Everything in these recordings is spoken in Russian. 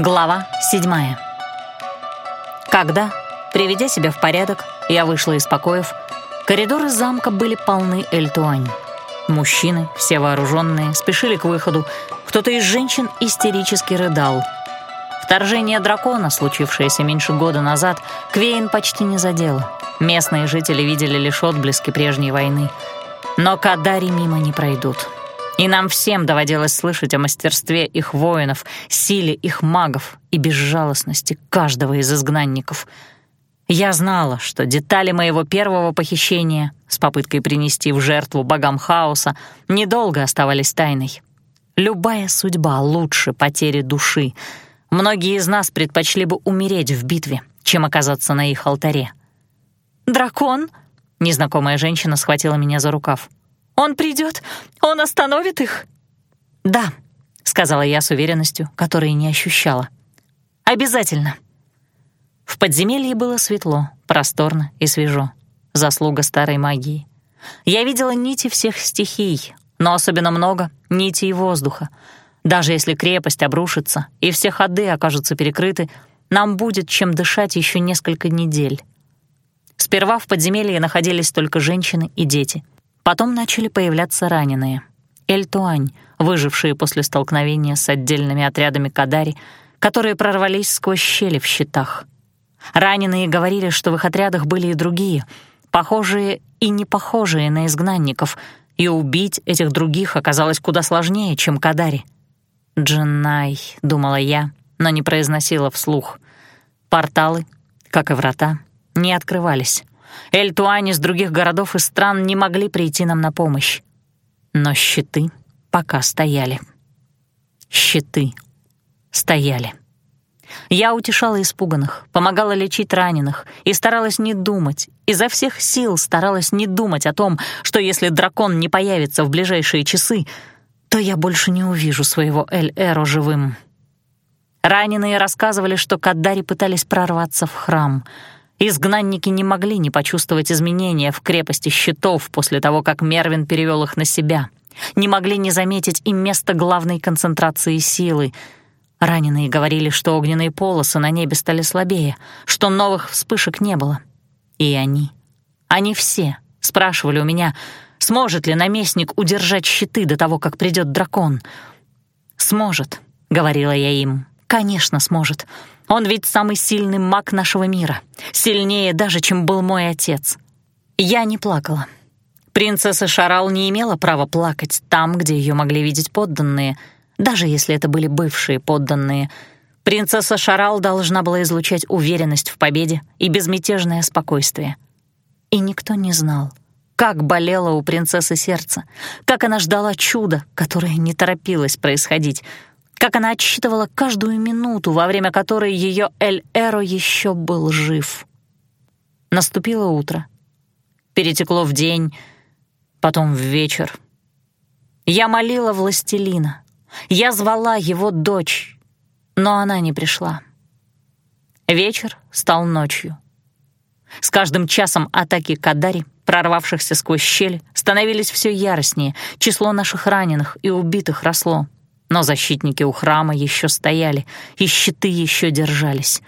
Глава седьмая. Когда, приведя себя в порядок, я вышла из покоев, коридоры замка были полны эльтуань. Мужчины, все вооруженные, спешили к выходу. Кто-то из женщин истерически рыдал. Вторжение дракона, случившееся меньше года назад, Квейн почти не задело. Местные жители видели лишь отблески прежней войны. Но Кадари мимо не пройдут. И нам всем доводилось слышать о мастерстве их воинов, силе их магов и безжалостности каждого из изгнанников. Я знала, что детали моего первого похищения с попыткой принести в жертву богам хаоса недолго оставались тайной. Любая судьба лучше потери души. Многие из нас предпочли бы умереть в битве, чем оказаться на их алтаре. «Дракон?» — незнакомая женщина схватила меня за рукав. Он придет? Он остановит их?» «Да», — сказала я с уверенностью, которой не ощущала. «Обязательно». В подземелье было светло, просторно и свежо. Заслуга старой магии. Я видела нити всех стихий, но особенно много — нитей воздуха. Даже если крепость обрушится и все ходы окажутся перекрыты, нам будет чем дышать еще несколько недель. Сперва в подземелье находились только женщины и дети — Потом начали появляться раненые. Эльтуань, выжившие после столкновения с отдельными отрядами Кадари, которые прорвались сквозь щели в щитах. Раненые говорили, что в их отрядах были и другие, похожие и не похожие на изгнанников, и убить этих других оказалось куда сложнее, чем Кадари. «Джинай», — думала я, но не произносила вслух. Порталы, как и врата, не открывались. Эльтуань из других городов и стран не могли прийти нам на помощь. Но щиты пока стояли. Щиты стояли. Я утешала испуганных, помогала лечить раненых и старалась не думать, изо всех сил старалась не думать о том, что если дракон не появится в ближайшие часы, то я больше не увижу своего Эль-Эро живым. Раненые рассказывали, что Каддари пытались прорваться в храм — Изгнанники не могли не почувствовать изменения в крепости щитов после того, как Мервин перевел их на себя. Не могли не заметить и место главной концентрации силы. Раненые говорили, что огненные полосы на небе стали слабее, что новых вспышек не было. И они, они все спрашивали у меня, сможет ли наместник удержать щиты до того, как придет дракон. «Сможет», — говорила я им, — «конечно сможет». Он ведь самый сильный маг нашего мира, сильнее даже, чем был мой отец. Я не плакала. Принцесса Шарал не имела права плакать там, где ее могли видеть подданные, даже если это были бывшие подданные. Принцесса Шарал должна была излучать уверенность в победе и безмятежное спокойствие. И никто не знал, как болело у принцессы сердце, как она ждала чуда, которое не торопилось происходить — как она отсчитывала каждую минуту, во время которой ее Эль-Эро еще был жив. Наступило утро. Перетекло в день, потом в вечер. Я молила властелина. Я звала его дочь, но она не пришла. Вечер стал ночью. С каждым часом атаки Кадари, прорвавшихся сквозь щель, становились все яростнее, число наших раненых и убитых росло. Но защитники у храма еще стояли, и щиты еще держались.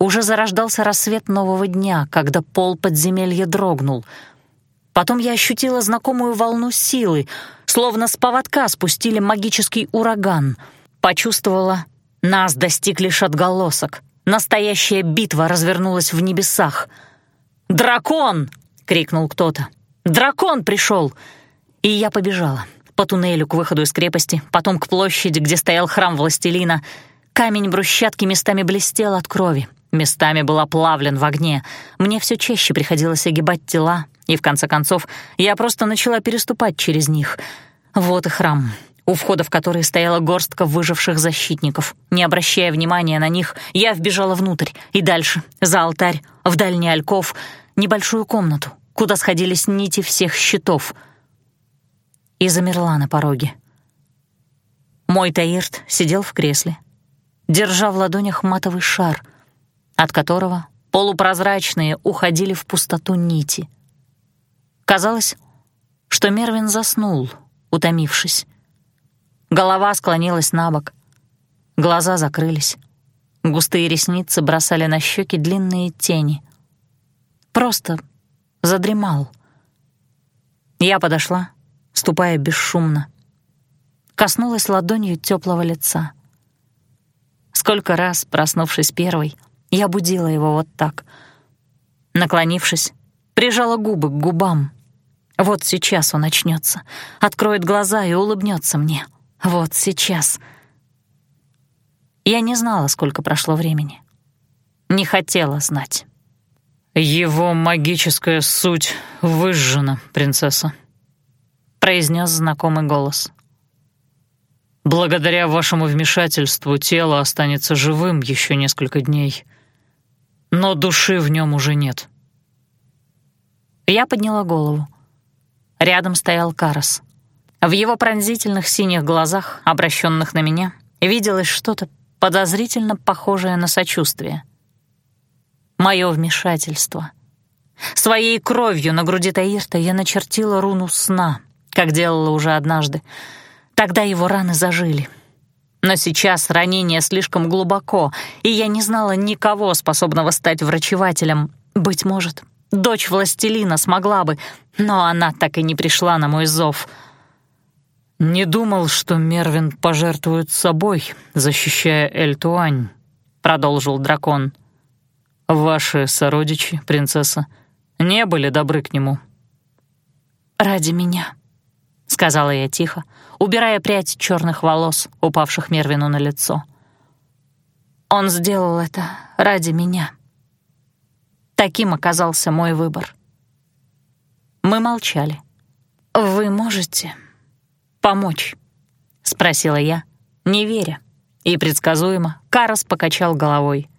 Уже зарождался рассвет нового дня, когда пол подземелья дрогнул. Потом я ощутила знакомую волну силы, словно с поводка спустили магический ураган. Почувствовала, нас достиг лишь отголосок. Настоящая битва развернулась в небесах. «Дракон!» — крикнул кто-то. «Дракон пришел!» И я побежала по туннелю к выходу из крепости, потом к площади, где стоял храм властелина. Камень брусчатки местами блестел от крови, местами был оплавлен в огне. Мне все чаще приходилось огибать тела, и в конце концов я просто начала переступать через них. Вот и храм, у входа в который стояла горстка выживших защитников. Не обращая внимания на них, я вбежала внутрь и дальше, за алтарь, в дальний альков, небольшую комнату, куда сходились нити всех щитов — и замерла на пороге. Мой Таирт сидел в кресле, держа в ладонях матовый шар, от которого полупрозрачные уходили в пустоту нити. Казалось, что Мервин заснул, утомившись. Голова склонилась на бок. глаза закрылись. Густые ресницы бросали на щеки длинные тени. Просто задремал. Я подошла, ступая бесшумно. Коснулась ладонью теплого лица. Сколько раз, проснувшись первой, я будила его вот так. Наклонившись, прижала губы к губам. Вот сейчас он очнется, откроет глаза и улыбнется мне. Вот сейчас. Я не знала, сколько прошло времени. Не хотела знать. «Его магическая суть выжжена, принцесса», — произнес знакомый голос. «Благодаря вашему вмешательству тело останется живым еще несколько дней, но души в нем уже нет». Я подняла голову. Рядом стоял Карас. В его пронзительных синих глазах, обращенных на меня, виделось что-то подозрительно похожее на сочувствие мое вмешательство. Своей кровью на груди Таирта я начертила руну сна, как делала уже однажды. Тогда его раны зажили. Но сейчас ранение слишком глубоко, и я не знала никого, способного стать врачевателем. Быть может, дочь властелина смогла бы, но она так и не пришла на мой зов. «Не думал, что Мервин пожертвует собой, защищая Эльтуань», — продолжил дракон. — Ваши сородичи, принцесса, не были добры к нему». «Ради меня», — сказала я тихо, убирая прядь черных волос, упавших Мервину на лицо. «Он сделал это ради меня. Таким оказался мой выбор». Мы молчали. «Вы можете помочь?» — спросила я, не веря. И предсказуемо Карас покачал головой —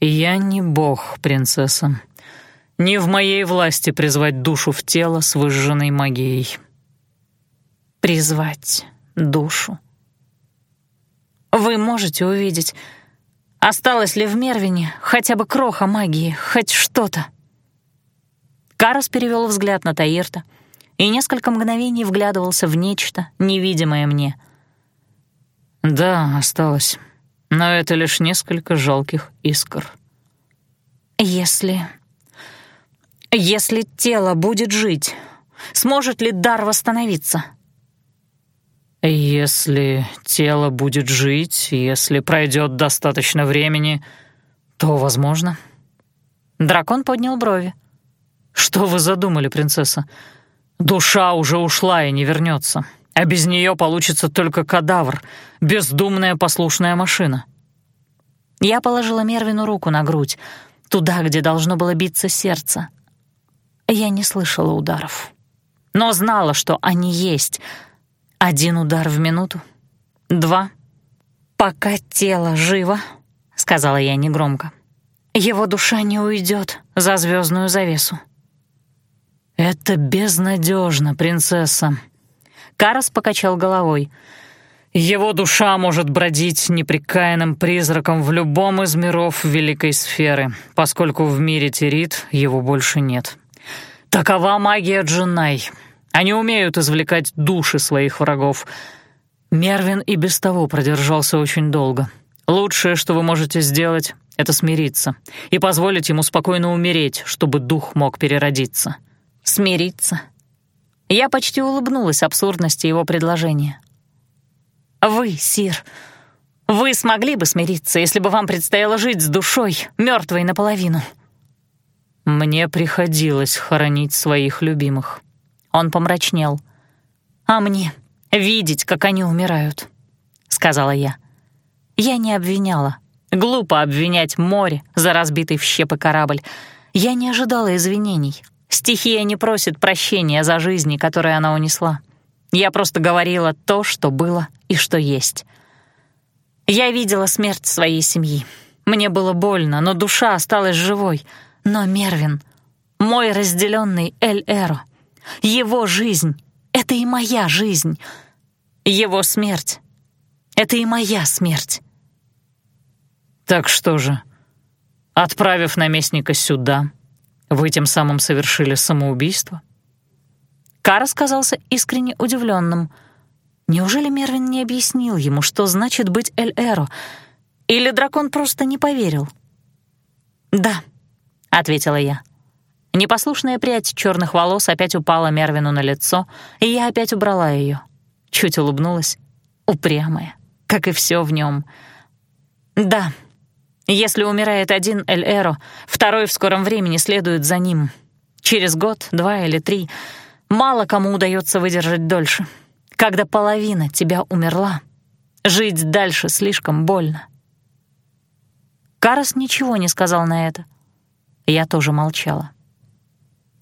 «Я не бог, принцесса. Не в моей власти призвать душу в тело с выжженной магией». «Призвать душу?» «Вы можете увидеть, осталось ли в Мервине хотя бы кроха магии, хоть что-то?» Карас перевел взгляд на Таирта и несколько мгновений вглядывался в нечто, невидимое мне. «Да, осталось» но это лишь несколько жалких искр. Если... Если тело будет жить, сможет ли дар восстановиться? Если тело будет жить, если пройдет достаточно времени, то возможно. Дракон поднял брови. Что вы задумали, принцесса? Душа уже ушла и не вернется а без нее получится только кадавр, бездумная послушная машина. Я положила Мервину руку на грудь, туда, где должно было биться сердце. Я не слышала ударов, но знала, что они есть. Один удар в минуту, два. «Пока тело живо», — сказала я негромко, — «его душа не уйдет за звездную завесу». «Это безнадежно, принцесса», Карас покачал головой. «Его душа может бродить неприкаянным призраком в любом из миров Великой Сферы, поскольку в мире Терит его больше нет. Такова магия Джинай. Они умеют извлекать души своих врагов. Мервин и без того продержался очень долго. Лучшее, что вы можете сделать, — это смириться и позволить ему спокойно умереть, чтобы дух мог переродиться». «Смириться?» Я почти улыбнулась абсурдности его предложения. «Вы, Сир, вы смогли бы смириться, если бы вам предстояло жить с душой, мертвой наполовину?» «Мне приходилось хоронить своих любимых». Он помрачнел. «А мне видеть, как они умирают», — сказала я. Я не обвиняла. Глупо обвинять море за разбитый в щепы корабль. Я не ожидала извинений. Стихия не просит прощения за жизни, которые она унесла. Я просто говорила то, что было и что есть. Я видела смерть своей семьи. Мне было больно, но душа осталась живой. Но Мервин, мой разделенный Эль-Эро, его жизнь — это и моя жизнь. Его смерть — это и моя смерть. Так что же, отправив наместника сюда, вы тем самым совершили самоубийство? Кар казался искренне удивленным. Неужели Мервин не объяснил ему, что значит быть Эль-Эро? Или дракон просто не поверил? «Да», — ответила я. Непослушная прядь черных волос опять упала Мервину на лицо, и я опять убрала ее. Чуть улыбнулась. Упрямая, как и все в нем. «Да», если умирает один Эль-Эро, второй в скором времени следует за ним. Через год, два или три мало кому удается выдержать дольше. Когда половина тебя умерла, жить дальше слишком больно. Карас ничего не сказал на это. Я тоже молчала.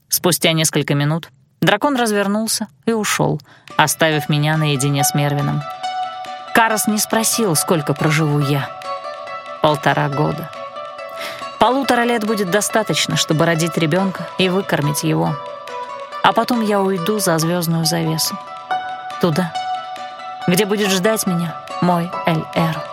Спустя несколько минут дракон развернулся и ушел, оставив меня наедине с Мервином. Карас не спросил, сколько проживу я. Полтора года. Полутора лет будет достаточно, чтобы родить ребенка и выкормить его. А потом я уйду за звездную завесу. Туда, где будет ждать меня мой Эль-Эро.